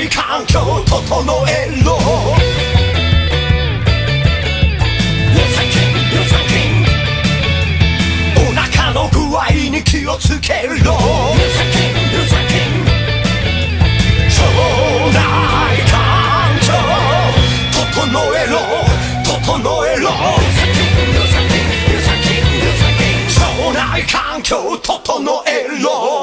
い環境を整えろ。おの具合に気をつけろ。腸内環境整えろ。整えろ。腸内環境整えろ。